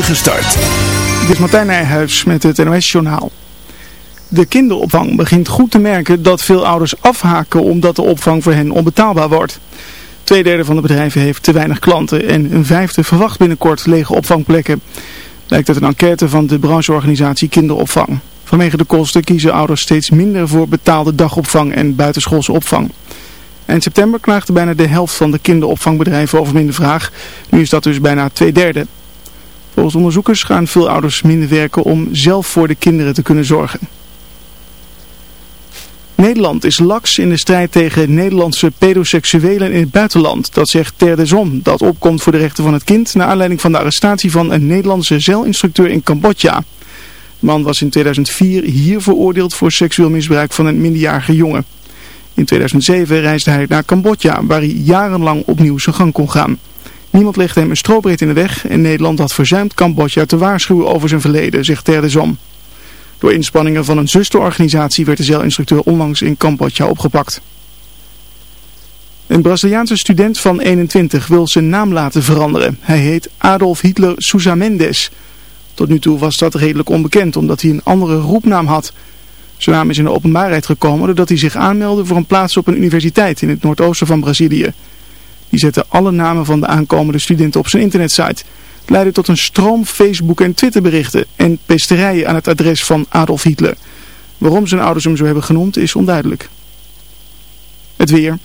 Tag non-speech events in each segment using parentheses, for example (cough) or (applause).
Dit is Martijn Nijhuis met het NOS-journaal. De kinderopvang begint goed te merken dat veel ouders afhaken omdat de opvang voor hen onbetaalbaar wordt. Tweederde van de bedrijven heeft te weinig klanten en een vijfde verwacht binnenkort lege opvangplekken. Blijkt uit een enquête van de brancheorganisatie Kinderopvang. Vanwege de kosten kiezen ouders steeds minder voor betaalde dagopvang en buitenschoolse opvang. Eind september klaagde bijna de helft van de kinderopvangbedrijven over minder vraag. Nu is dat dus bijna twee derde. Volgens onderzoekers gaan veel ouders minder werken om zelf voor de kinderen te kunnen zorgen. Nederland is laks in de strijd tegen Nederlandse pedoseksuelen in het buitenland. Dat zegt Ter de Zon, dat opkomt voor de rechten van het kind... naar aanleiding van de arrestatie van een Nederlandse zeilinstructeur in Cambodja. De man was in 2004 hier veroordeeld voor seksueel misbruik van een minderjarige jongen. In 2007 reisde hij naar Cambodja, waar hij jarenlang opnieuw zijn gang kon gaan. Niemand legde hem een strobreed in de weg en Nederland had verzuimd Cambodja te waarschuwen over zijn verleden, zegt Ter de Zon. Door inspanningen van een zusterorganisatie werd de zeilinstructeur onlangs in Cambodja opgepakt. Een Braziliaanse student van 21 wil zijn naam laten veranderen. Hij heet Adolf Hitler Sousa Mendes. Tot nu toe was dat redelijk onbekend omdat hij een andere roepnaam had. Zijn naam is in de openbaarheid gekomen doordat hij zich aanmeldde voor een plaats op een universiteit in het noordoosten van Brazilië. Die zette alle namen van de aankomende studenten op zijn internetsite leidde tot een stroom Facebook- en Twitterberichten en pesterijen aan het adres van Adolf Hitler. Waarom zijn ouders hem zo hebben genoemd is onduidelijk. Het weer.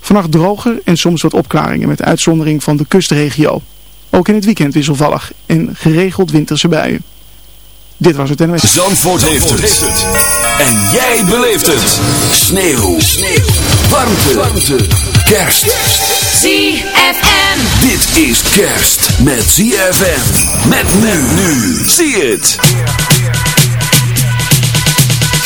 Vannacht droger en soms wat opklaringen met uitzondering van de kustregio. Ook in het weekend wisselvallig en geregeld winterse buien. Dit was het NWS. Zandvoort, Zandvoort heeft, het. En jij beleeft het. Sneeuw. Sneeuw. Warmte. Warmte. Kerst. ZFM. Dit is kerst met ZFM. Met men nu. Zie het.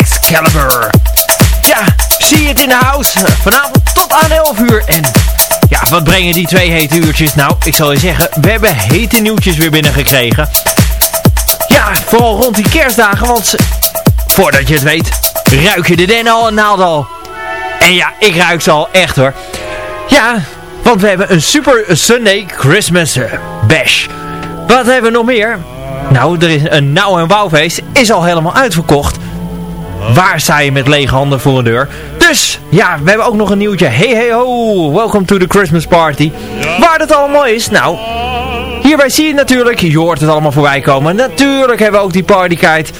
Excalibur. Ja, See It in the house. Vanavond tot aan 11 uur. En ja, wat brengen die twee hete uurtjes? Nou, ik zal je zeggen, we hebben hete nieuwtjes weer binnengekregen. Ja, vooral rond die kerstdagen, want voordat je het weet, ruik je de den al en naald al. En ja, ik ruik ze al echt hoor. Ja, want we hebben een Super Sunday Christmas eh, Bash. Wat hebben we nog meer? Nou, er is een nou en wouwfeest is al helemaal uitverkocht. Waar sta je met lege handen voor een deur? Dus, ja, we hebben ook nog een nieuwtje. Hey, hey, ho, welcome to the Christmas party. Waar dat allemaal is? Nou, hierbij zie je natuurlijk, je hoort het allemaal voorbij komen. Natuurlijk hebben we ook die partykite.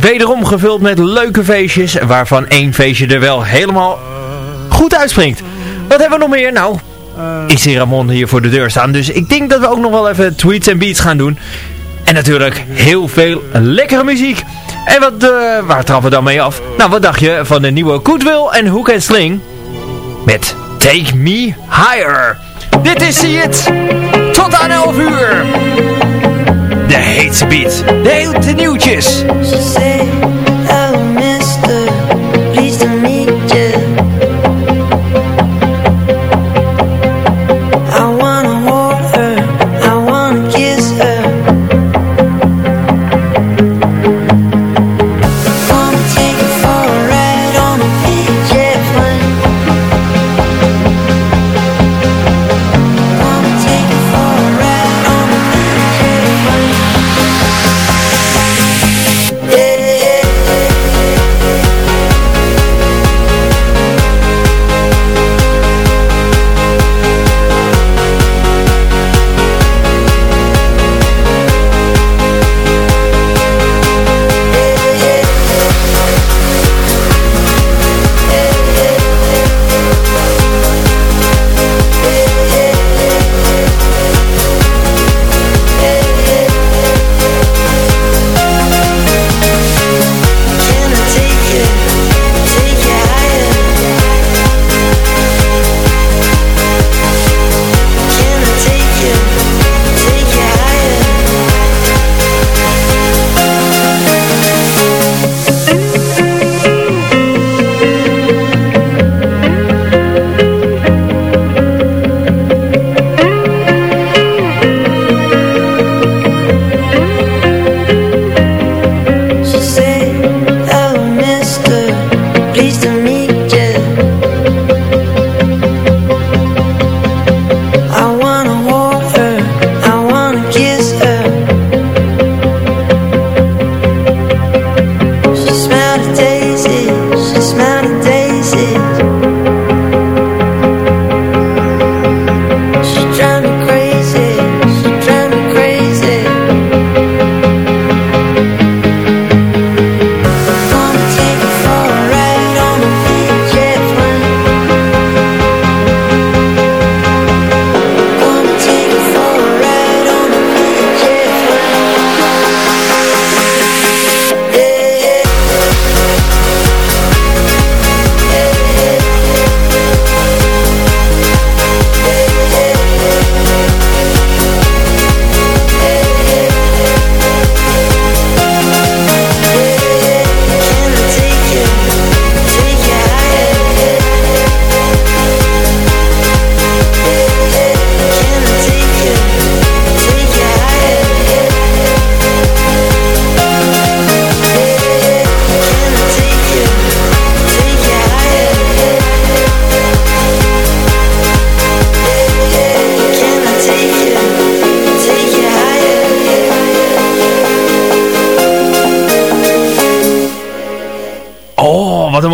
Wederom gevuld met leuke feestjes, waarvan één feestje er wel helemaal goed uitspringt. Wat hebben we nog meer? Nou, ik zie Ramon hier voor de deur staan. Dus ik denk dat we ook nog wel even tweets en beats gaan doen. En natuurlijk heel veel lekkere muziek. En wat, uh, waar trappen we dan mee af? Nou, wat dacht je van de nieuwe Goodwill en Hook and Sling? Met Take Me Higher. Dit is See. Tot aan 11 uur. De heetste beat. De hete nieuwtjes. She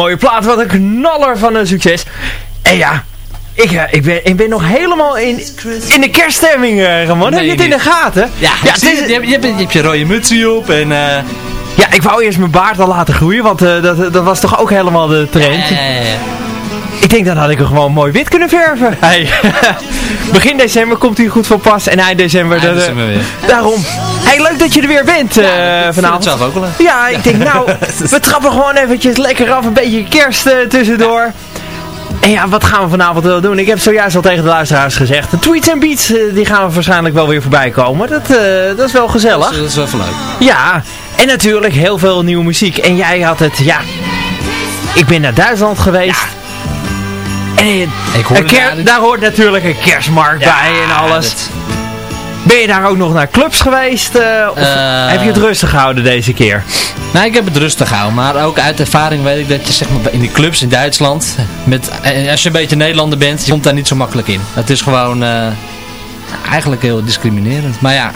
mooie plaat. Wat een knaller van een succes. En ja, ik, eh, ik, ben, ik ben nog helemaal in, in de kerststemming, eh, Ramon. Heb je het in de gaten? Ja, ja, ik zie het is- het. je, hebt, je, hebt, je hebt je rode mutsje op en... eh ja, ik wou eerst mijn baard al laten groeien, want dat, dat was toch ook helemaal de trend. eh, Ik denk dan had ik hem gewoon mooi wit kunnen verven. Hey. (laughs) Begin december komt hij goed van pas en eind december. Eind dat, december weer. Daarom. Hey, leuk dat je er weer bent ik vind het vanavond. zelf ook wel leuk. Ja, ik denk nou, (laughs) we trappen gewoon eventjes lekker af. Een beetje kerst eh, tussendoor. En ja, wat gaan we vanavond wel doen? Ik heb zojuist al tegen de luisteraars gezegd. De tweets en beats, eh, die gaan we waarschijnlijk wel weer voorbij komen. Dat, dat is wel gezellig. Dat is wel even leuk. Ja, en natuurlijk heel veel nieuwe muziek. En jij had het, ja... Ik ben naar Duitsland geweest. En eh, Ik hoor daar hoort natuurlijk een kerstmarkt bij en alles. Ben je daar ook nog naar clubs geweest? eh, of Eh, heb je het rustig gehouden deze keer? Nou, ik heb het rustig gehouden, maar ook uit ervaring weet ik dat je zeg maar in die clubs in Duitsland, met, eh, als je een beetje Nederlander bent, je komt daar niet zo makkelijk in. Het is gewoon eigenlijk heel discriminerend. Maar ja,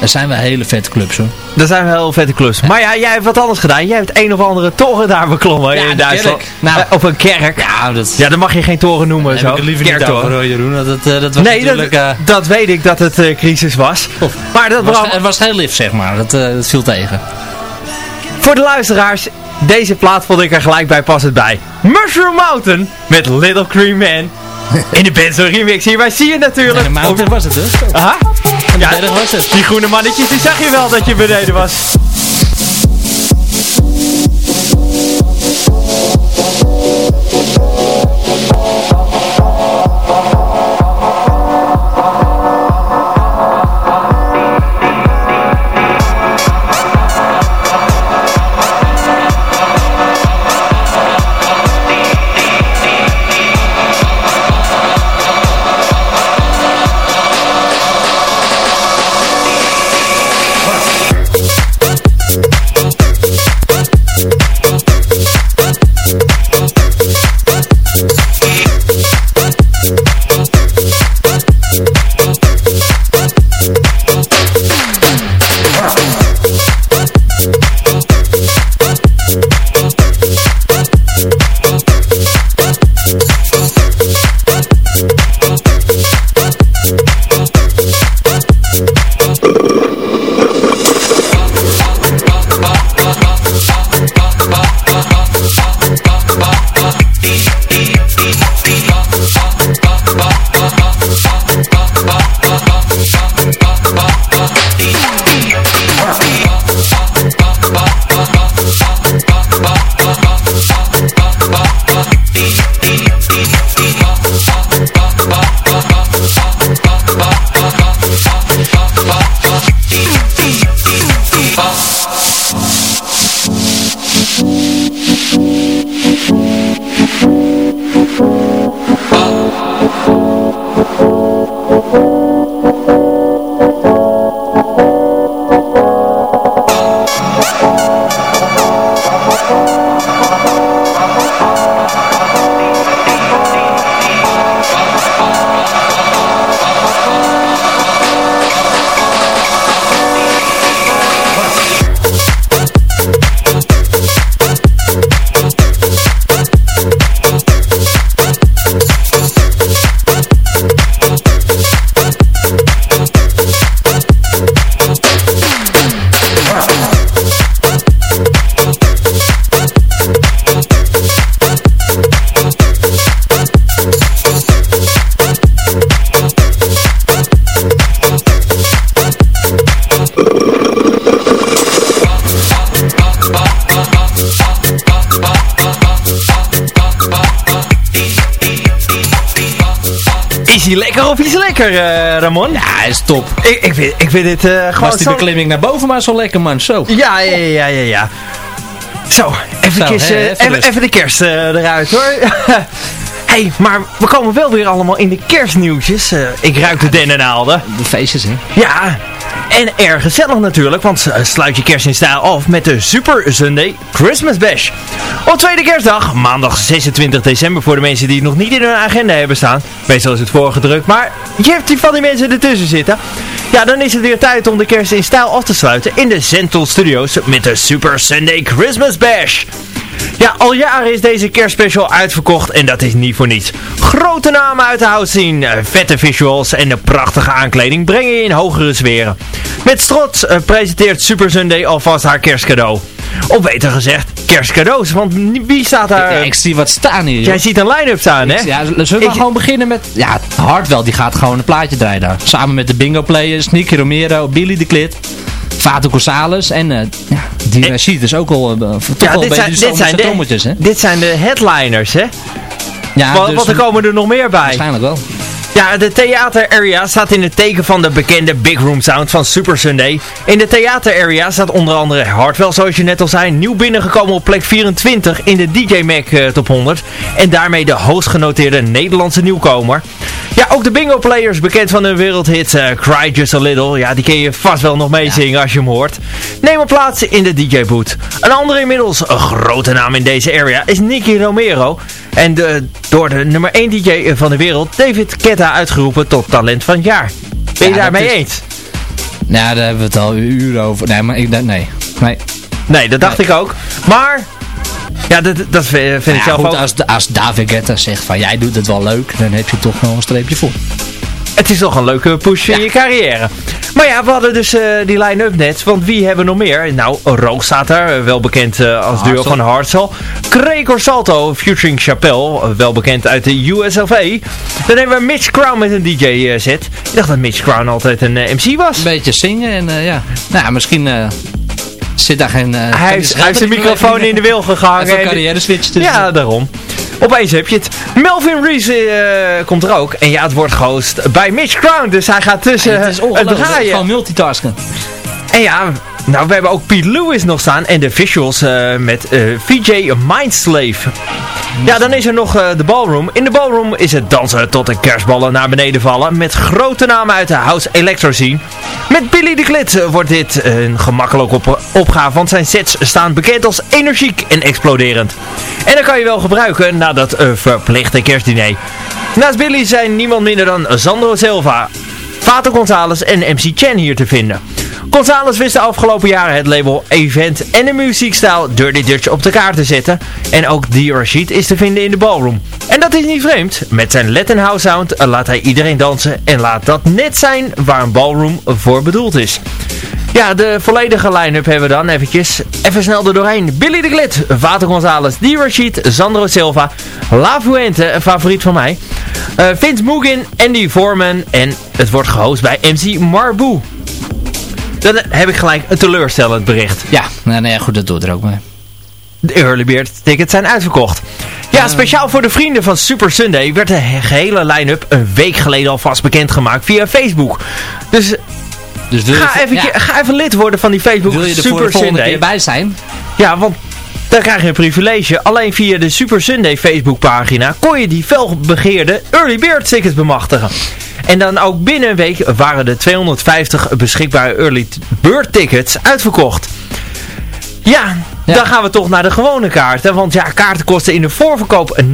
er zijn wel hele vette clubs hoor. Dat zijn wel heel vette clubs. Maar ja, jij hebt wat anders gedaan. Jij hebt een of andere toren daar beklommen Ja, in Duitsland. kerk. Nou. Eh, of een kerk. Ja, dat Ja, dan mag je geen toren noemen. heb zo. ik het liever niet over hoor, Jeroen. Dat, dat, dat was Nee, dat, natuurlijk... eh, dat weet ik dat het eh, crisis was. Maar dat het, was, het was heel lief zeg maar, dat, eh, dat viel tegen. voor de luisteraars, deze plaat vond ik er gelijk bij passend bij. Mushroom Mountain met Little Cream Man. (laughs) In de Benzo remix hierbij zie je natuurlijk. En de mountain was het dus. Aha. Ja, berg was het. die groene mannetjes, die zag je wel dat je beneden was. Ik, ik, vind, ik vind dit eh, gewoon Was die zo... beklimming naar boven maar zo lekker man, zo. Ja, ja, ja, ja, ja. Zo, even, Zo, hè, even even, rust. even de kerst eh, eruit hoor. (laughs) hey, maar we komen wel weer allemaal in de kerstnieuwtjes. Eh, ik ruik de dennennaalden. De feestjes hè. Ja, en erg gezellig natuurlijk, want sluit je kerst in stijl af met de Super Sunday Christmas Bash. Op tweede kerstdag, maandag 26 december voor de mensen die het nog niet in hun agenda hebben staan. Meestal is het voorgedrukt, maar je hebt die van die mensen ertussen zitten. Ja, dan is het weer tijd om de kerst in stijl af te sluiten in de Zental Studios met de Super Sunday Christmas Bash. Ja, al jaren is deze kerstspecial uitverkocht en dat is niet voor niets. Grote namen uit de house scene, eh, vette visuals en de prachtige aankleding brengen je in hogere sferen. Met trots eh, presenteert Super Sunday alvast haar kerstcadeau. Of beter gezegd, kerstcadeaus, want wie staat daar... Ja, ik zie wat staan hier. joh. Jij ziet een line-up staan, hè? Ja, zullen we Ik- gewoon beginnen met... Ja, Hardwell die gaat gewoon een plaatje draaien daar. Samen met de bingo players, Nicky Romero, Billy de Klit, Vato Gonzalez en eh ja, die En- ziet dus ook al uh, toch Ja, dit zijn, dit, zijn trommeltjes, hè? de, dit zijn de headliners, hè? Ja, dus- want er komen er nog meer bij. Waarschijnlijk wel. Ja, de theater area staat in het teken van de bekende Big Room Sound van Super Sunday. In de theater area staat onder andere Hardwell, zoals je net al zei, nieuw binnengekomen op plek 24 in de DJ Mac eh, Top 100. En daarmee de hoogst genoteerde Nederlandse nieuwkomer. Ja, ook de bingo players, bekend van de wereldhit eh, Cry Just A Little. Ja, die kun je vast wel nog meezingen als je hem hoort. Neem een plaats in de DJ boot. Een andere inmiddels een grote naam in deze area is Nicky Romero. En de, door de nummer 1 DJ van de wereld, David Ketta, uitgeroepen tot talent van het jaar. Ben je Ja, daarmee is- eens? Nou, daar hebben we het al uren over. Nee, maar ik, nee. nee. Nee, dat dacht ik ook. Maar, ja, dat, dat vind vind ik Ja, zelf goed, ook. als, als David Guetta zegt van jij doet het wel leuk, dan heb je toch nog een streepje voor. Het is toch een leuke push in je carrière. Maar ja, we hadden dus eh, die line-up net. Want wie hebben we nog meer? Nou, Roog staat er. eh, Wel bekend eh, als duo van Hartzell. Gregor Salto, featuring Chappelle. Wel bekend uit de USLV. Dan hebben we Mitch Crown met een DJ-set. Ik dacht dat Mitch Crown altijd een MC was. Een beetje zingen en ja. Nou, misschien zit daar geen... kan Hij heeft, zijn microfoon (laughs) in de wil. Even een en- carrière switch dus. Ja, daarom. Opeens heb je het. Melvin Reese eh, komt er ook. En ja, het wordt gehost bij Mitch Crown. Dus hij gaat tussen het is het draaien. Van multitasken. En ja, nou we hebben ook Pete Lewis nog staan. En de visuals eh, met eh, VJ Mindslave. Ja, dan is er nog eh, de ballroom. In de ballroom is het dansen tot de kerstballen naar beneden vallen. Met grote namen uit de house electro scene. Met Billy de Glit eh, wordt dit een gemakkelijke op opgave. Want zijn sets staan bekend als energiek en exploderend. En dat kan je wel gebruiken na dat eh, verplichte kerstdiner. Naast Billy zijn niemand minder dan Sandro Silva, Vater Gonzalez en MC Chen hier te vinden. Gonzalez wist de afgelopen jaren het label Event en de muziekstijl Dirty Dutch op de kaart te zetten. En ook Rashid is te vinden in de ballroom. En dat is niet vreemd. Met zijn Latin House sound laat hij iedereen dansen en laat dat net zijn waar een ballroom voor bedoeld is. Ja, de volledige line-up hebben we dan eventjes. Even snel er doorheen. Billy de Glit, Vater Gonzalez, Die Rashid, Sandro Silva, La Fuente, een favoriet van mij. eh, Vince Mugen, Andy Foreman en het wordt gehost bij MC Marbu. Dan heb ik gelijk een teleurstellend bericht. Ja, nee, nee, goed, dat doet er ook mee. De Early Bird tickets zijn uitverkocht. Ja, speciaal voor de vrienden van Super Sunday werd de he- gehele line-up een week geleden alvast bekendgemaakt via Facebook. Dus Dus wil je, ga even, ja, ga even lid worden van die Facebook wil je er voor Super de Sunday. keer bij zijn? Ja, want dan krijg je een privilege. Alleen via de Super Sunday Facebookpagina kon je die felbegeerde Early Bird tickets bemachtigen. En dan ook binnen een week waren de 250 beschikbare Early Bird tickets uitverkocht. Ja, Ja. dan gaan we toch naar de gewone kaarten. Want ja, kaarten kosten in de voorverkoop 29,5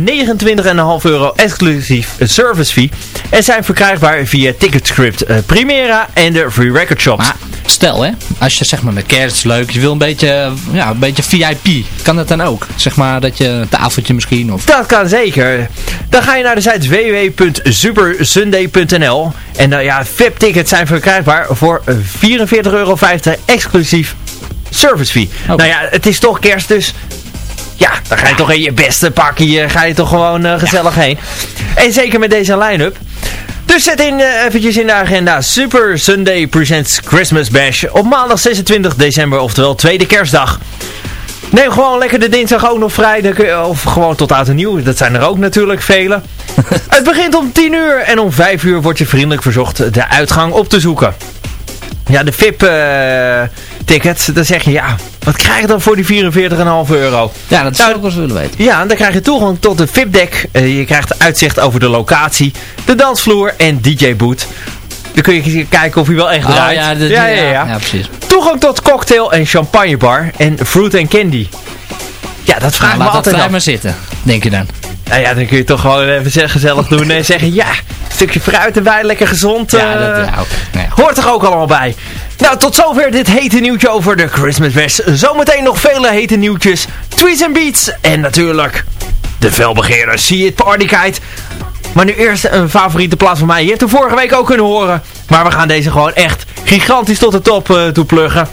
euro exclusief service fee. En zijn verkrijgbaar via Ticketscript eh, Primera en de Free Record Shops. Maar stel hè, als je zeg maar met kerst leuk, je wil een beetje, ja, een beetje VIP. Kan dat dan ook? Zeg maar dat je een tafeltje misschien of... Dat kan zeker. Dan ga je naar de site www.supersunday.nl En dan ja, VIP-tickets zijn verkrijgbaar voor 44,50 euro exclusief service fee. Oké. Nou ja, het is toch kerst dus... Ja, dan ga je toch in je beste pakje, ga je toch gewoon eh, gezellig heen. En zeker met deze line-up. Dus zet in eh, eventjes in de agenda Super Sunday Presents Christmas Bash op maandag 26 december, oftewel tweede kerstdag. Neem gewoon lekker de dinsdag ook nog vrij. Of gewoon tot oud en nieuw. Dat zijn er ook natuurlijk vele. (laughs) het begint om 10 uur. En om 5 uur wordt je vriendelijk verzocht de uitgang op te zoeken. Ja, de VIP-tickets. dan zeg je, ja, wat krijg je dan voor die 44,5 euro? Ja, dat is Nou, ook wat we willen weten. Ja, dan krijg je toegang tot de VIP-deck. Eh, je krijgt uitzicht over de locatie, de dansvloer en DJ-boot. Dan kun je kijken of hij wel echt Oh, draait. ja, ja, ja, ja, ja. ja, precies. Toegang tot cocktail en champagnebar en fruit and candy. Ja, dat vraagt Nou, me laat dat altijd vrij af. maar zitten, denk je dan. Nou ja, dan kun je toch gewoon even ze- gezellig doen en zeggen... Ja, een stukje fruit en wijn, lekker gezond. Ja, eh, dat, ja oké. Nee, Hoort er ook allemaal bij. Nou, tot zover dit hete nieuwtje over de Christmas Bash. Zometeen nog vele hete nieuwtjes, tweets en beats en natuurlijk de felbegeerde See It Partykite. Maar nu eerst een favoriete plaats van mij. Je hebt hem vorige week ook kunnen horen. Maar we gaan deze gewoon echt gigantisch tot de top eh toe pluggen.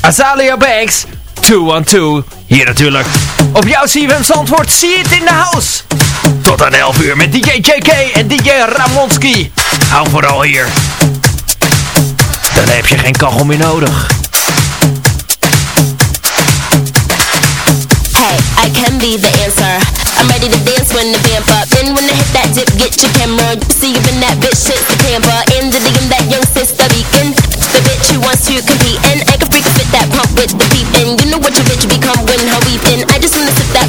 Azalea Banks, 212. Hier natuurlijk op jouw CFM Zandvoort. See It in the House. Tot aan 11 uur met DJ JK en DJ Ramonski. Hou vooral hier. Dan heb je geen kachel meer nodig. Hey, I can be the answer. I'm ready to dance when the vamp up. Then when I hit that dip, get your camera. See you in that bitch shit the camper. In the digging that young sister beacon. The bitch who wants to compete and I can freak fit that pump with the peep in. You know what your bitch become when her weeping. I just wanna sip that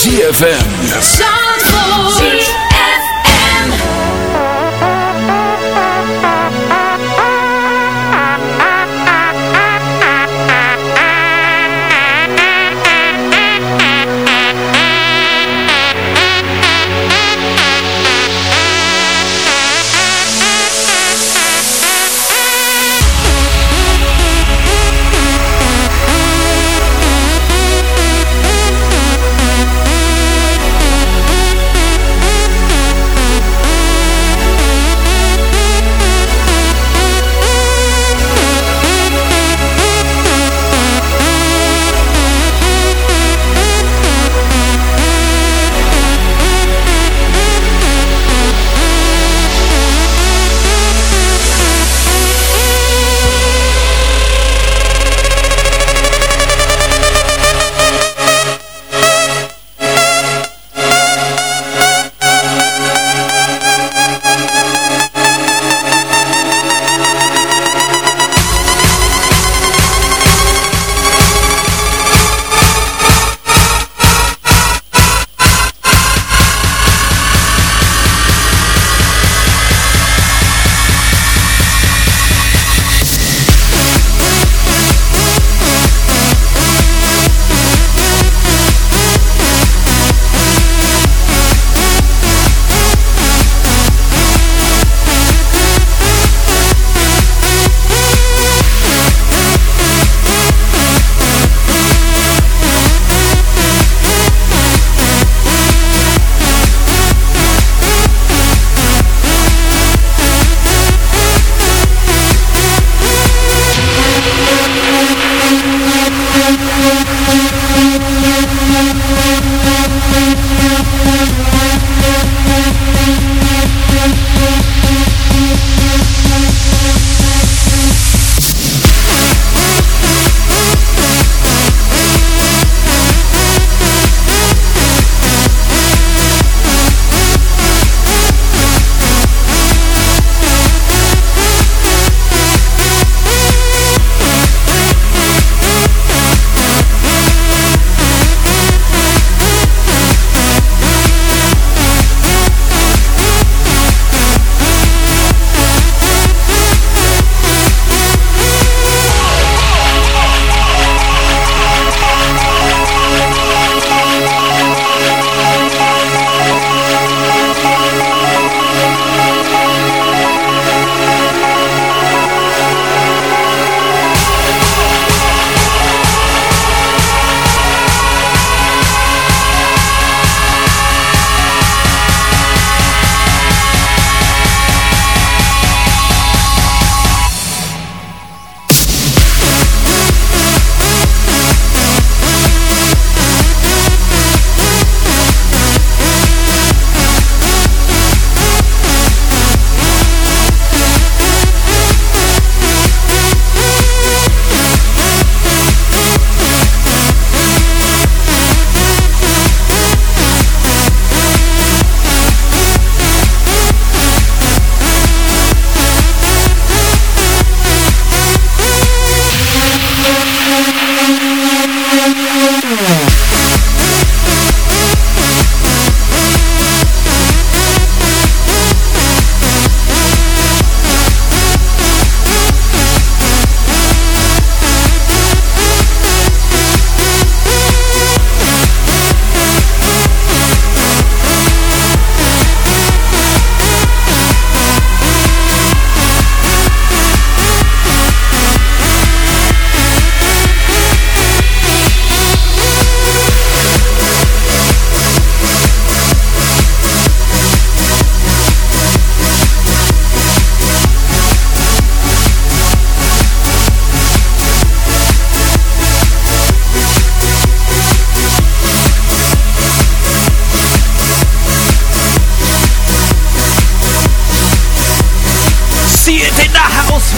ZFM.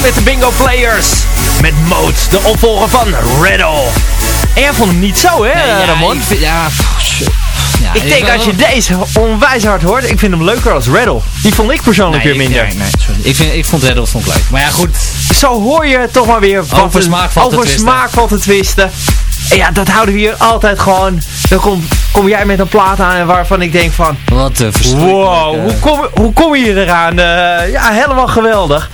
Met de Bingo Players. Met Mode, de opvolger van Riddle. En jij vond hem niet zo, hè, ja, Ramon? ik vind- ja, shit. Ja, Ik denk als je deze onwijs hard hoort, ik vind hem leuker als Riddle. Die vond ik persoonlijk Nee, ik- weer minder. nee, nee, sorry. Ik, vind, ik vond Reddle vond ik leuk. Maar ja, goed. Zo hoor je toch maar weer Over smaak valt te over twisten. smaak te twisten. En ja, dat houden we hier altijd gewoon. Dan kom, kom jij met een plaat aan waarvan ik denk van... Wat een. Wow, hoe kom, hoe kom je eraan? Eh, ja, helemaal geweldig.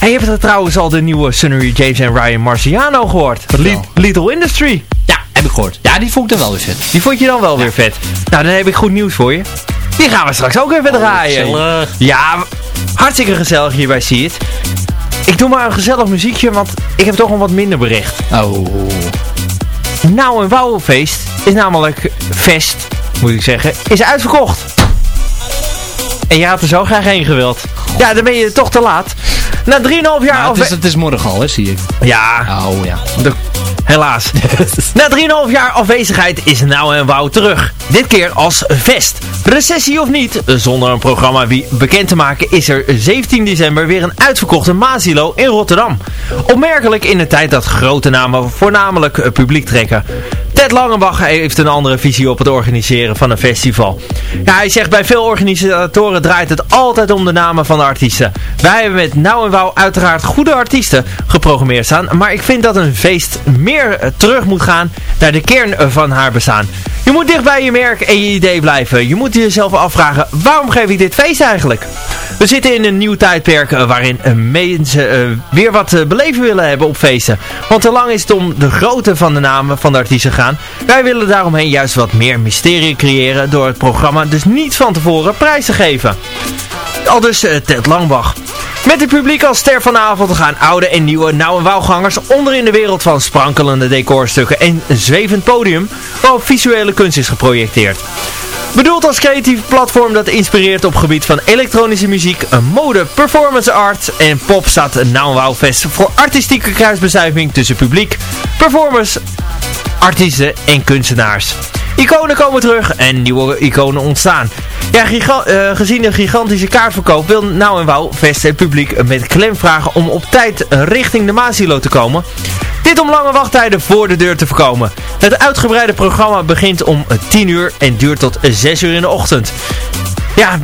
En je hebt er trouwens al de nieuwe Sunny James en Ryan Marciano gehoord. Li- Little Industry. Ja, heb ik gehoord. Ja, die vond ik dan wel weer vet. Die vond je dan wel weer vet. Nou, dan heb ik goed nieuws voor je. Die gaan we straks ook even draaien. gezellig. Ja, hartstikke gezellig hier bij It. Ik doe maar een gezellig muziekje, want ik heb toch een wat minder bericht. Oh. Nou en Wouwfeest is namelijk Fest, moet ik zeggen, is uitverkocht. En je had er zo graag heen gewild. Ja, dan ben je toch te laat. Na 3,5 jaar... Maar het, is, het is morgen al, hè, zie ik. Ja, Oh, ja. de- helaas. (laughs) Na 3,5 jaar afwezigheid is Nou en Wouw terug. Dit keer als Vest. Recessie of niet, zonder een programma wie bekend te maken is er 17 december weer een uitverkochte Mazilo in Rotterdam. Opmerkelijk in de tijd dat grote namen voornamelijk eh, publiek trekken. Ted Langenbach heeft een andere visie op het organiseren van een festival. Ja, hij zegt bij veel organisatoren draait het altijd om de namen van de artiesten. Wij hebben met Nou en Wouw uiteraard goede artiesten geprogrammeerd staan. Maar ik vind dat een feest meer eh, terug moet gaan naar de kern eh, van haar bestaan. Je moet dicht bij je merk en je idee blijven. Je moet jezelf afvragen, waarom geef ik dit feest eigenlijk? We zitten in een nieuw tijdperk eh, waarin eh, mensen eh, weer wat beleven willen hebben op feesten. Want te lang is het om de grootte van de namen van de artiesten gaan. Wij willen daaromheen juist wat meer mysterie creëren door het programma dus niet van tevoren prijs te geven. Al dus Ted Langbach. Met het publiek als ster van de avond gaan oude en nieuwe nauw- en wouwgangers onder in de wereld van sprankelende decorstukken en een zwevend podium waarop visuele kunst is geprojecteerd. Bedoeld als creatief platform dat inspireert op gebied van elektronische muziek, mode, performance art en pop staat Fest voor artistieke kruisbestuiving tussen publiek, performers, artiesten en kunstenaars. Iconen komen terug en nieuwe iconen ontstaan. Ja, eh, gezien de gigantische kaartverkoop wil Nou en Wouw Fest het publiek met klem vragen om op tijd richting de Maasilo te komen. Dit om lange wachttijden voor de deur te voorkomen. Het uitgebreide programma begint om 10 uur en duurt tot 6 uur in de ochtend. Ja,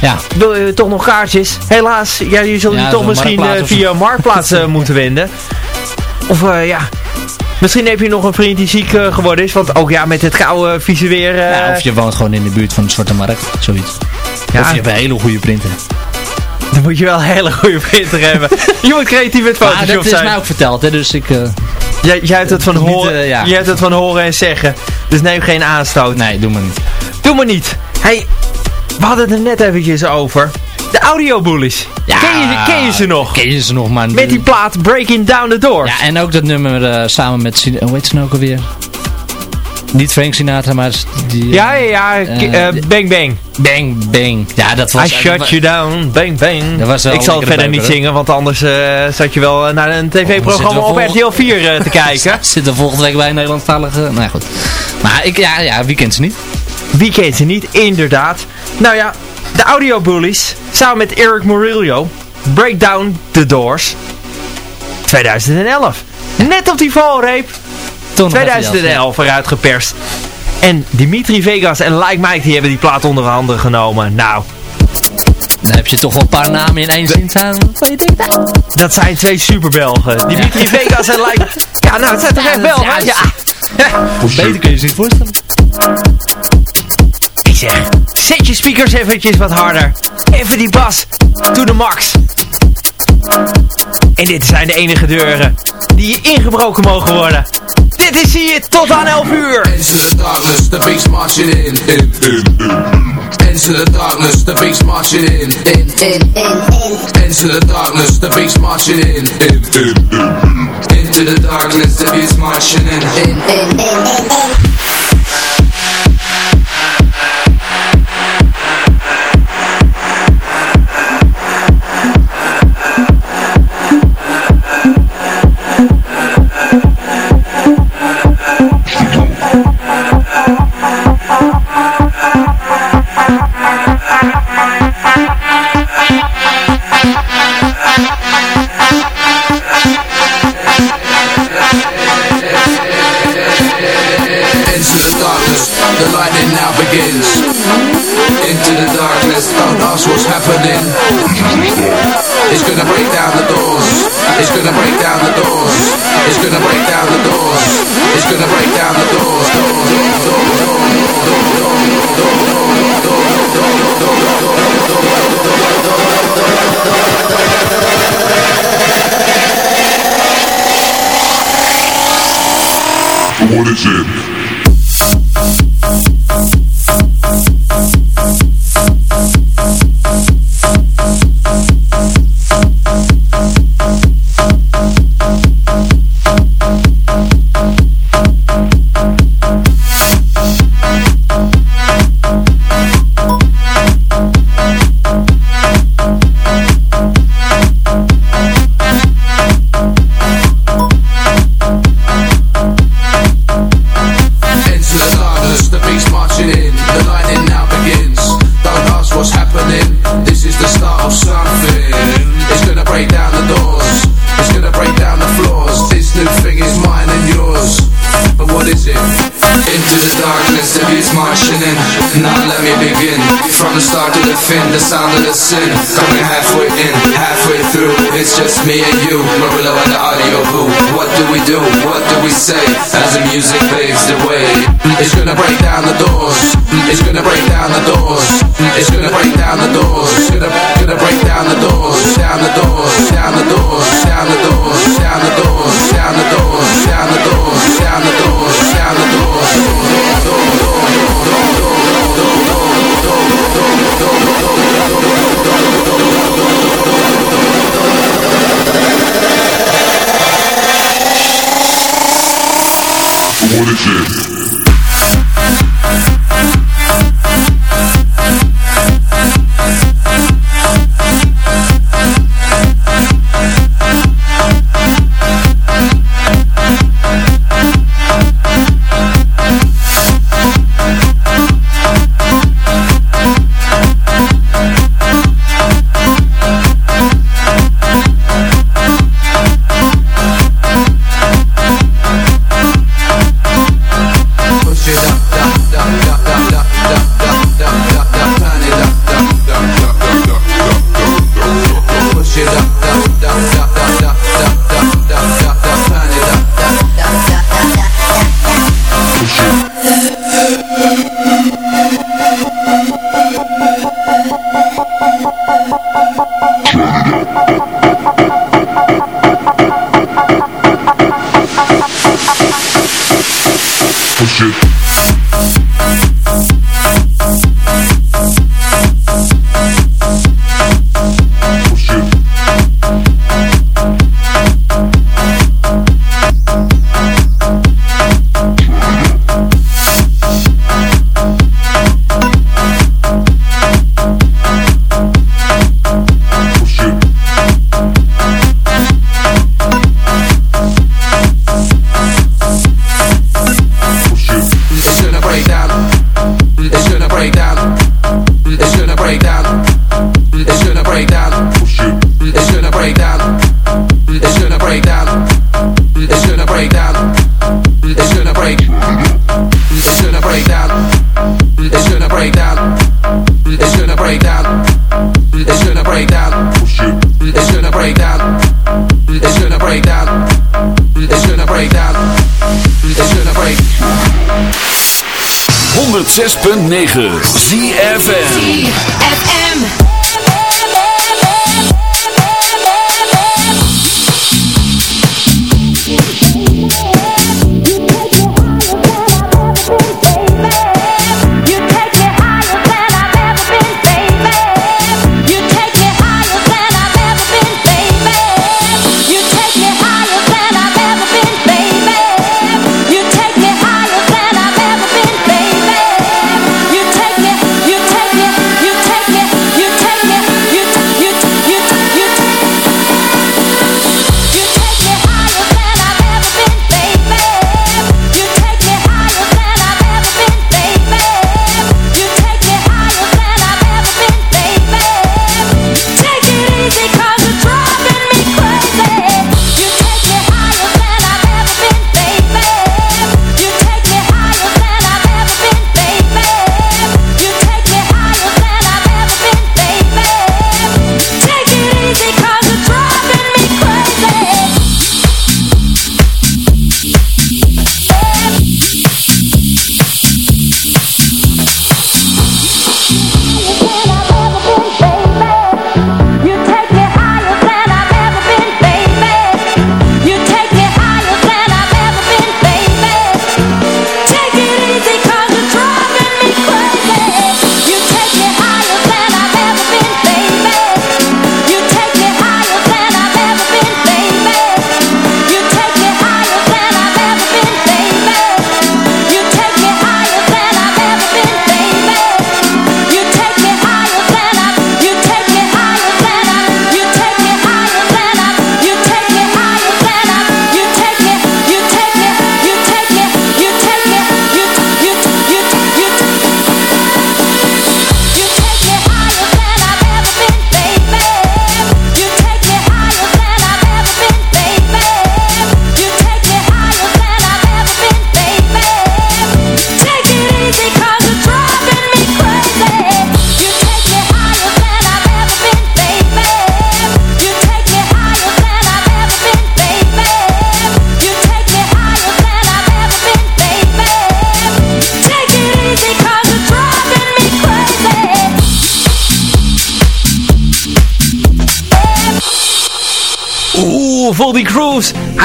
Ja. wil je toch nog kaartjes? Helaas, ja, je zult Ja, die toch misschien Marktplaats eh, via Marktplaats eh, moeten (laughs) wenden. Of eh, ja, misschien heb je nog een vriend die ziek eh, geworden is. Want ook ja, met het koude vieze weer... eh, ja. Of je woont gewoon in de buurt van de Zwarte Markt. Zoiets. Ja. Of je hebt een hele goede printer. Dan moet je wel een hele goede printer hebben. (laughs) Je moet creatief met Photoshop dat is zijn. mij ook verteld, hè. Dus ik... Jij, jij hebt het van horen, ja. jij hebt het van horen en zeggen. Dus neem geen aanstoot. nee, doe maar niet. Doe maar niet. Hey, we hadden het er net eventjes over. De audiobullies. Ja, ken, je, ken je ze nog? Ken je ze nog, maar... Met die plaat Breaking Down the Door. Ja, en ook dat nummer eh, samen met... Sin- Hoe heet ze nou ook alweer? Niet Frank Sinatra, maar die... Ja, ja, ja. Eh, eh, bang, bang. Bang, bang. Ja, dat was... I shut you down, bang, bang. Dat was wel ik zal verder niet hoor. zingen, want anders eh, zat je wel eh, naar een tv-programma Oh, op zitten we RTL 4 eh, te (laughs) kijken. Zitten volgende week bij een Nederlandstalige... Nou ja, goed. Maar ik, ja, ja, wie kent ze niet? Wie kent ze niet? Inderdaad. Nou ja, de audiobullies, samen met Eric Murillo, Break Down the Doors, 2011. Net op die valreep, Toen nog even 2011 eruit geperst. En Dimitri Vegas en Like Mike die hebben die plaat onder handen genomen. Nou, Dan heb je toch wel een paar namen in één zin staan. Dat zijn twee superbelgen. Dimitri Vegas en Like... Ja, nou, het zijn toch echt Belgen? ja, Ja. Beter kun je zich voorstellen. Ik zeg, zet je speakers eventjes wat harder. Even die bas, to the max. En dit zijn de enige deuren die je ingebroken mogen worden. Dit is hier tot aan 11 uur. Into the darkness, the beast marching in. in, in, in. Into the darkness, the beast marching in. in, in, in. Into the darkness, the beast marching in. in, in, in. Into the darkness, the beast marching in. in, in, in. Thank building. It's gonna break down the doors. It's gonna break down the doors. It's gonna break down the doors. It's gonna break down the doors. Doors. What is it? the sound of the sin Coming halfway in, halfway through. It's just me and you, Marilla and the audio who What do we do, what do we say? As the music paves the way It's gonna break down the doors. It's gonna break down the doors. It's gonna break down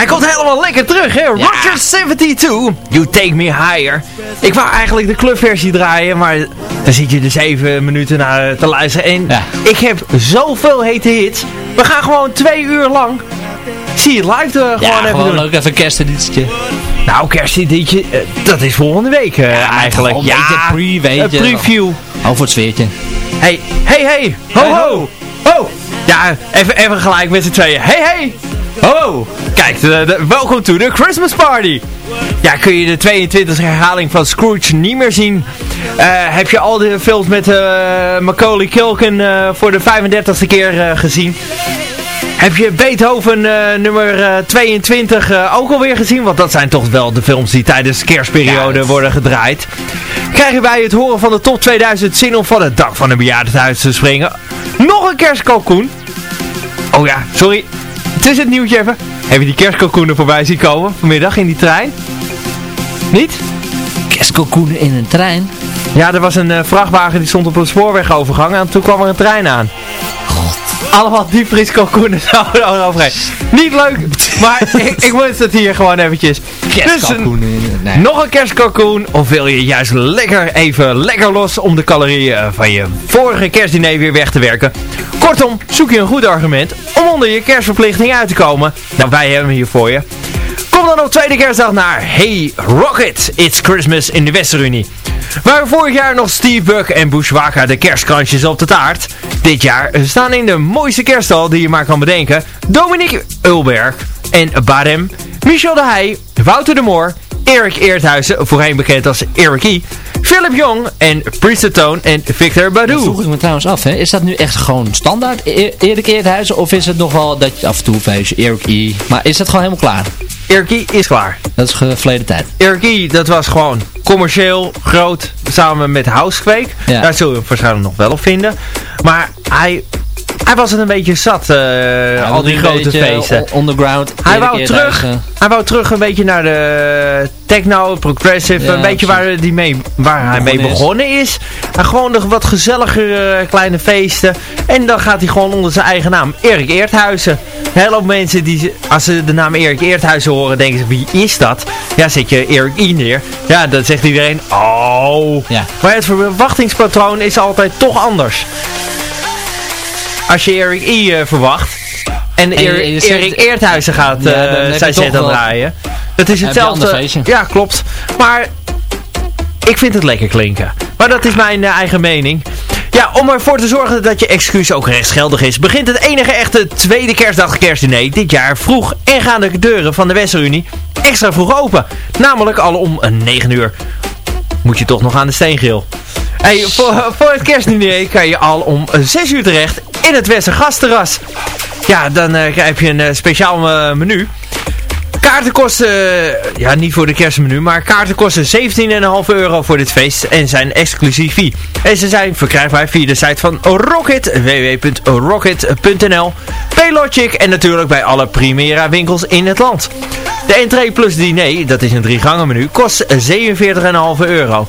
Hij komt helemaal lekker terug, hè? Roger 72. You Take Me Higher. Ik wou eigenlijk de clubversie draaien, maar dan zit je er zeven minuten naar te luisteren. En ik heb zoveel hete hits. We gaan gewoon twee uur lang. Zie je live er gewoon ja, even gewoon doen. ook even een. Nou, kerstedienstje, eh, dat is volgende week eh, eigenlijk. gewoon een pre, weet een preview. Oh, voor het zweertje. Hey, hey, hey, ho, ho, ho. Ja, even, even gelijk met z'n tweeën. Hey, hey, ho. Kijk, de, de, welkom to the Christmas party. Ja, kun je de 22 herhaling van Scrooge niet meer zien? Eh, heb je al de films met eh, Macaulay Culkin eh, voor de 35e keer eh, gezien? Heb je Beethoven eh, nummer eh, 22 eh, ook alweer gezien? Want dat zijn toch wel de films die tijdens de kerstperiode worden gedraaid. Krijg je bij het horen van de top 2000 zin om van het dak van een bejaardenhuis te springen? Nog een kerstkalkoen? Oh ja, sorry. Het is het nieuwtje even. Heb je die kerstkalkoenen voorbij zien komen vanmiddag in die trein? Niet? Kerstkalkoenen in een trein? Ja, er was een eh, vrachtwagen die stond op een spoorwegovergang en toen kwam er een trein aan. Allemaal diepvrieskalkoenen (laughs) zouden eroverheen. Niet leuk, maar (laughs) ik, ik moest het hier gewoon eventjes. Kerstkalkoenen in een... Nee. Nog een kerstkalkoen of wil je juist lekker even lekker los om de calorieën van je vorige kerstdiner weer weg te werken? Kortom, zoek je een goed argument om onder je kerstverplichting uit te komen. Nou, wij hebben hem hier voor je. Kom dan op tweede kerstdag naar Hey Rocket, It's Christmas in de Westerunie. Waar vorig jaar nog Steve Buck en Bushwaka de kerstkrantjes op de taart. Dit jaar staan in de mooiste kerststal die je maar kan bedenken. Dominique Ulberg en Barem, Michel de Heij, Wouter de Moor, Erik Eerthuizen, voorheen bekend als Eric E., Philip Jong en Priestetoon en Victor Dat Badu. vroeg ik me trouwens af, hè. is dat nu echt gewoon standaard E- Erik Eerthuizen of is het nog wel dat je af en toe feestje Erik E. Maar is dat gewoon helemaal klaar? E. is klaar. Dat is verleden tijd. E., dat was gewoon commercieel, groot, samen met Housequake. Ja. Daar zul je hem waarschijnlijk nog wel op vinden. Maar hij, hij was het een beetje zat, eh, al die grote feesten. Underground. Hij wou, terug, hij wou terug een beetje naar de techno, progressive, Ja, een beetje waar, die mee, waar hij mee Begonnen is. begonnen is. En gewoon de wat gezelligere kleine feesten. En dan gaat hij gewoon onder zijn eigen naam, Erik Eerthuizen. Hele hoop mensen, die, als ze de naam Erik Eerthuizen horen, denken ze, wie is dat? Ja, zet je Erik I neer. Ja, dan zegt iedereen, oh. Ja. Maar het verwachtingspatroon is altijd toch anders. Als je Erik I eh, verwacht... En, Erik, Eerthuizen gaat Ja, eh, zijn set aan draaien. Dat is hetzelfde. Ja, klopt. Maar ik vind het lekker klinken. Maar dat is mijn eh, eigen mening. Ja, om ervoor te zorgen dat je excuus ook rechtsgeldig is, begint het enige echte tweede kerstdag kerstdiner dit jaar vroeg en gaan de deuren van de Westerunie extra vroeg open. Namelijk al om eh, 9 uur. Moet je toch nog aan de steengril. Hey, voor, voor het kerstdiner kan je al om eh, 6 uur terecht in het Westergasterras. Ja, dan eh, heb je een eh, speciaal eh, menu. Kaarten kosten, ja niet voor de kerstmenu, maar kaarten kosten 17,5 euro voor dit feest en zijn exclusief. En ze zijn verkrijgbaar via de site van Rocket, www.rocket.nl, Paylogic en natuurlijk bij alle Primera winkels in het land. De entree plus diner, dat is een drie gangen menu, kost 47,5 euro.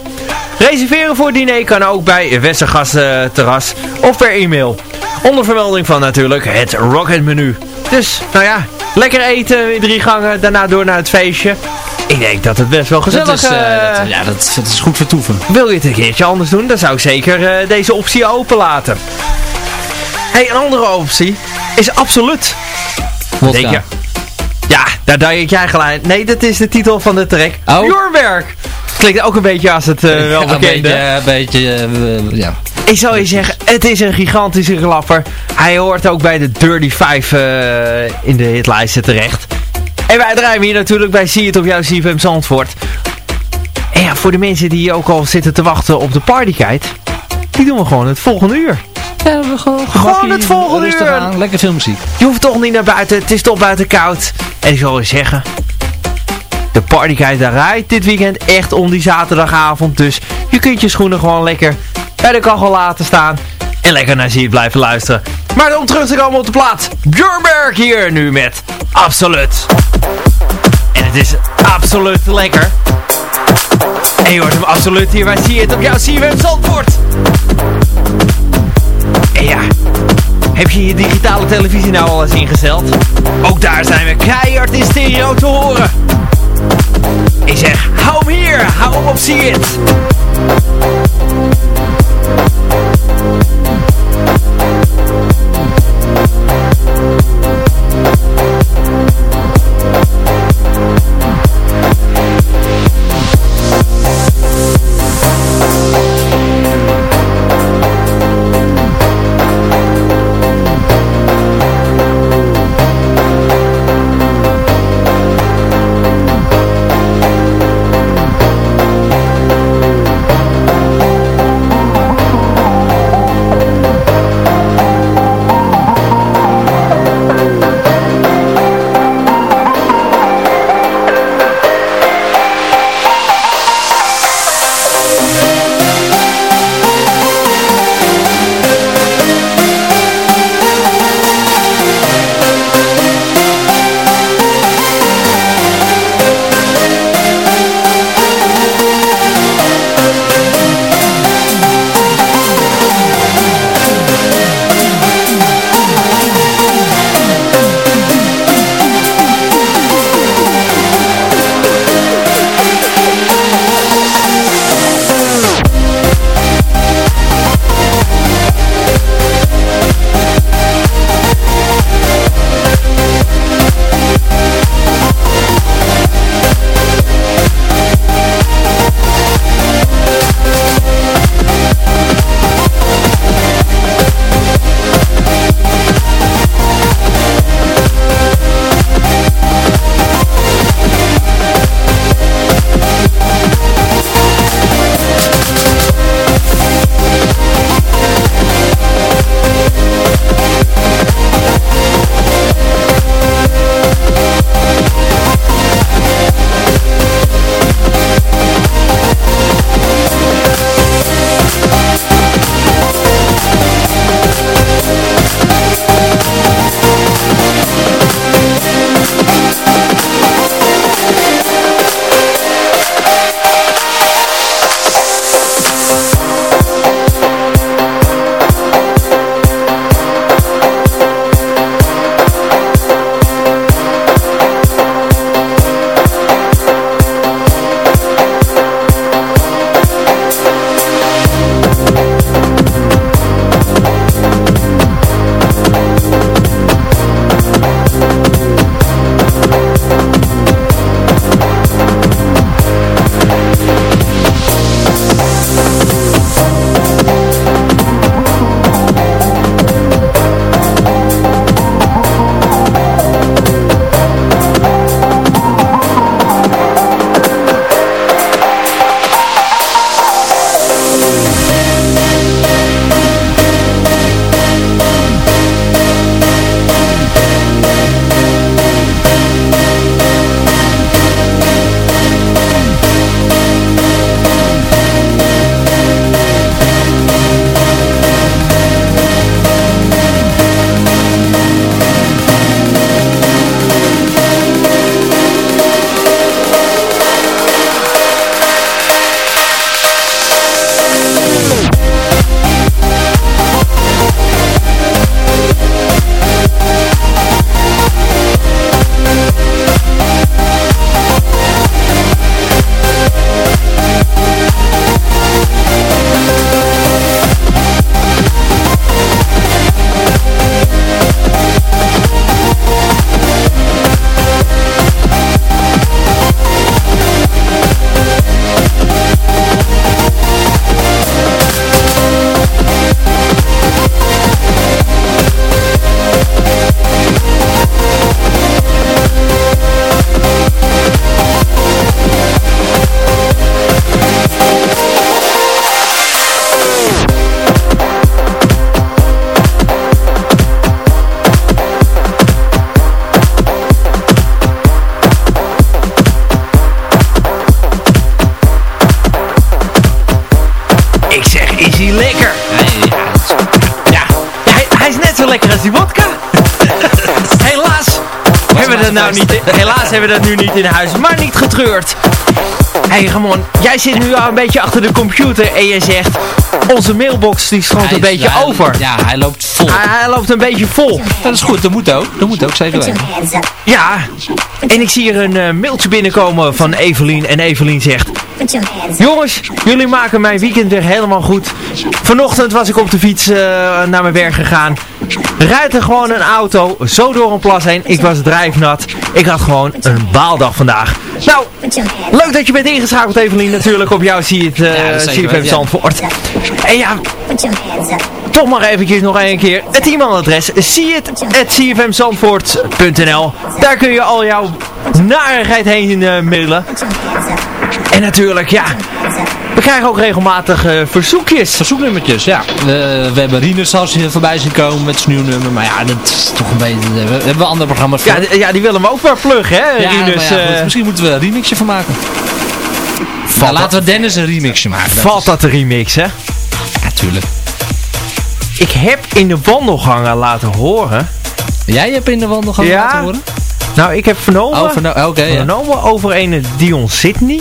Reserveren voor diner kan ook bij Westergas terras of per e-mail. Onder vermelding van natuurlijk het Rocket menu. Dus, nou ja, lekker eten in drie gangen, daarna door naar het feestje. Ik denk dat het best wel gezellig is, eh, eh, dat- ja, dat, dat is goed vertoeven. Wil je het een keertje anders doen, dan zou ik zeker eh, deze optie openlaten. hey, een andere optie is absoluut. Wodka. Denk je? Ja, daar denk jij gelijk. Nee, dat is de titel van de track. Oh. Your werk. Klinkt ook een beetje als het wel Ja, een bekende. beetje, een beetje ja. Ik zou je zeggen, het is een gigantische klapper. Hij hoort ook bij de Dirty 5 eh, in de hitlijsten terecht. En wij draaien hier natuurlijk bij See It op jouw CFM Zandvoort. En ja, voor de mensen die ook al zitten te wachten op de partykite, die doen we gewoon het volgende uur. Ja, we gewoon, Gewoon het volgende uur. aan, Lekker filmmuziek. Je hoeft toch niet naar buiten, het is toch buiten koud. En ik zal je zeggen, de partykite daar rijdt dit weekend echt om die zaterdagavond. Dus je kunt je schoenen gewoon lekker bij de kachel laten staan. En lekker naar Zie blijven luisteren. Maar om terug te komen op de plaat. Björnberg hier nu met Absoluut. En het is absoluut lekker. En je hoort hem absoluut hier bij Zie het op jouw CWM Zandvoort. En ja, Heb je je digitale televisie nou al eens ingesteld? Ook daar zijn we keihard in stereo te horen. Ik zeg, hou hem hier, hou hem op See It. Hebben dat nu niet in huis, maar niet getreurd. hey, Ramon, jij zit nu al een beetje achter de computer en je zegt... Onze mailbox die stroomt een beetje hij- over. Ja, hij loopt vol. Hij, hij loopt een beetje vol. Dat is goed, dat moet ook. Dat moet ook, zeker weten. Ja, en ik zie hier een eh, mailtje binnenkomen van Evelien. En Evelien zegt... Jongens, jullie maken mijn weekend weer helemaal goed. Vanochtend was ik op de fiets eh, naar mijn werk gegaan. Rijdt er gewoon een auto zo door een plas heen. Ik was drijfnat. Ik had gewoon een baaldag vandaag. Nou, leuk dat je bent ingeschakeld Evelien natuurlijk op jou zie je het uh, CFM ja. Zandvoort. En ja, toch maar eventjes nog een keer het e-mailadres cfmzandvoort.nl Daar kun je al jouw narigheid heen eh, mailen. En natuurlijk, ja, we krijgen ook regelmatig eh, verzoekjes. Verzoeknummertjes, ja. We, we hebben Rinus als je voorbij zien komen met zijn nieuw nummer. Maar ja, dat is toch een beetje... We hebben we andere programma's voor. Ja, ja, die willen hem ook maar pluggen, hè, Ja, Rinus. ja, goed, eh, misschien moeten we een remixje van maken. Nou, laten we Dennis een remixje maken. valt dat te remixen? Ja, tuurlijk. Ik heb in de wandelgangen laten horen... Jij hebt in de wandelgang Ja. laten horen? Nou, ik heb vernomen, Oh, verno- vernomen over een Dion Sydney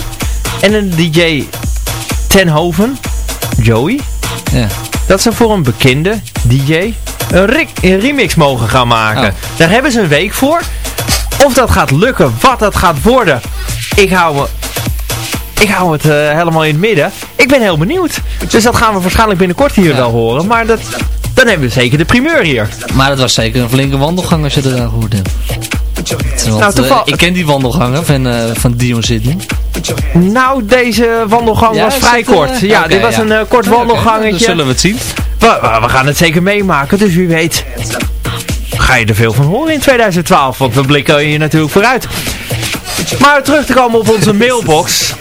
en een DJ Tenhoven, Joey. Ja. Dat ze voor een bekende DJ een, remix mogen gaan maken. Oh. Daar hebben ze een week voor. Of dat gaat lukken, wat dat gaat worden. Ik hou me... Ik hou het eh, helemaal in het midden. Ik ben heel benieuwd. Dus dat gaan we waarschijnlijk binnenkort hier Ja. wel horen. Maar dat, dan hebben we zeker de primeur hier. Maar het was zeker een flinke wandelgang als je dat gehoord hebt. Want, Nou, toeval- eh, ik ken die wandelgangen van, eh, van Dion Sydney. Nou, deze wandelgang Ja, was vrij eh, kort. Ja, dit was ja. een eh, kort Oké, wandelgangetje. Dan zullen we het zien. We gaan het zeker meemaken, dus wie weet ga je er veel van horen in 2012. Want we blikken hier natuurlijk vooruit. Maar terug te komen op onze mailbox.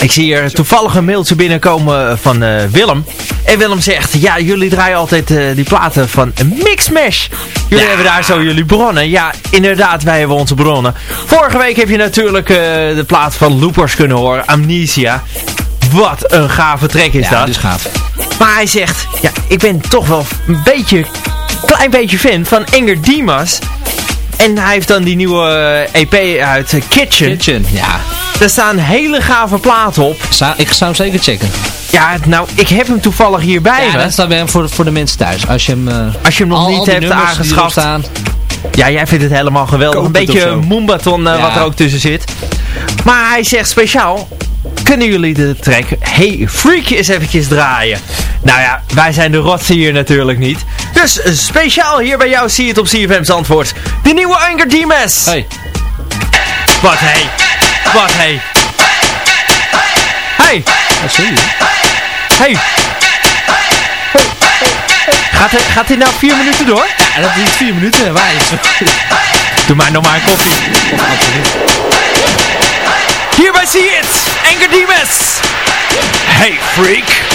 Ik zie hier toevallig een mailtje binnenkomen van eh, Willem. En Willem zegt, ja, jullie draaien altijd eh, die platen van Mixmash. Jullie hebben daar zo jullie bronnen. Ja, inderdaad, wij hebben onze bronnen. Vorige week heb je natuurlijk eh, de plaat van Loopers kunnen horen, Amnesia. Wat een gave track is Ja, dat. dat is gaaf. Maar hij zegt, ja, ik ben toch wel een beetje, klein beetje fan van Inger Dimas. En hij heeft dan die nieuwe EP uit eh, Kitchen. Kitchen, ja. Daar staan hele gave platen op. Zou- ik zou hem zeker checken. Ja, nou, ik heb hem toevallig hierbij Ja, me. dat staat bij hem voor, voor de mensen thuis. Als je hem... eh, Als je hem nog al- niet al hebt aangeschaft. staan. Ja, jij vindt het helemaal geweldig. Een beetje. Moombaton eh, Ja. wat er ook tussen zit. Maar hij zegt speciaal, kunnen jullie de track Hey Freak eens eventjes draaien? Nou ja, wij zijn de rotsen hier natuurlijk niet. Dus eh, speciaal hier bij jou zie je het op CFM's antwoord. De nieuwe Anger Dimas. Hey. Wat hey. Wat hey. Hey. Wat zie je? Hey. Gaat, hij- gaat dit nou vier minuten door? Ja, dat duurt vier minuten. Waar is Doe mij nog maar een koffie. Hierbij zie je het. Anger Dimas. Hey freak.